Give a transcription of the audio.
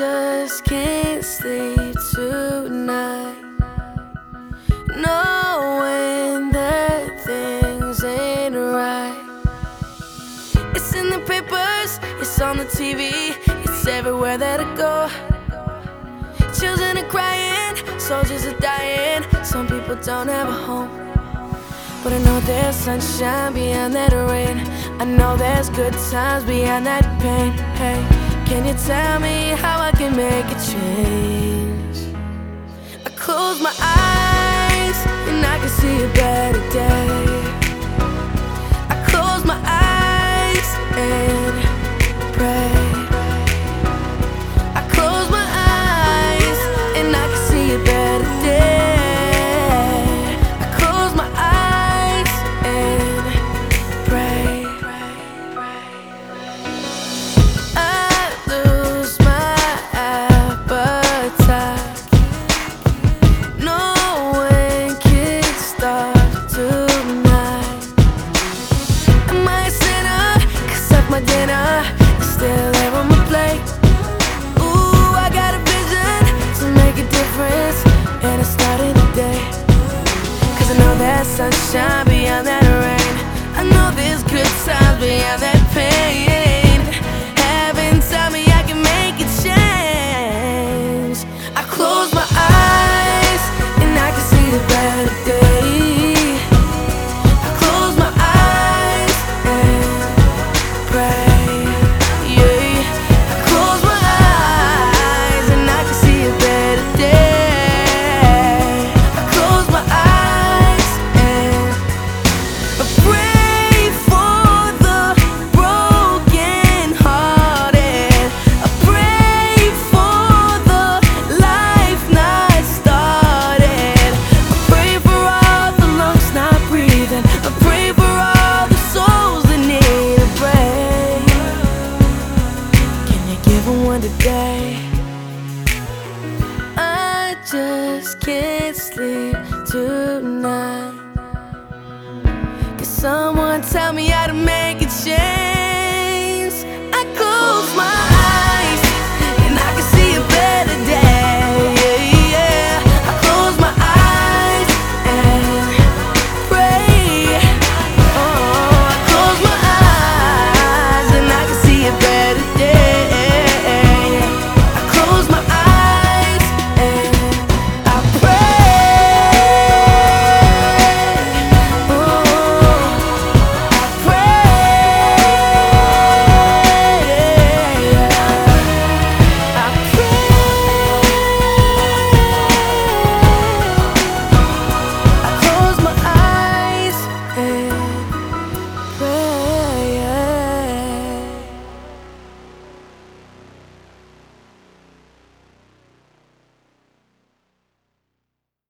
just can't sleep tonight. Knowing that things ain't right. It's in the papers, it's on the TV, it's everywhere that I go. Children are crying, soldiers are dying, some people don't have a home. But I know there's sunshine beyond that rain. I know there's good times beyond that pain. Hey, can you tell me how I can make a change? I close my eyes and I can see a better sunshine beyond that rain. I know there's good times beyond that today? I just can't sleep tonight. Someone tell me how to make a change?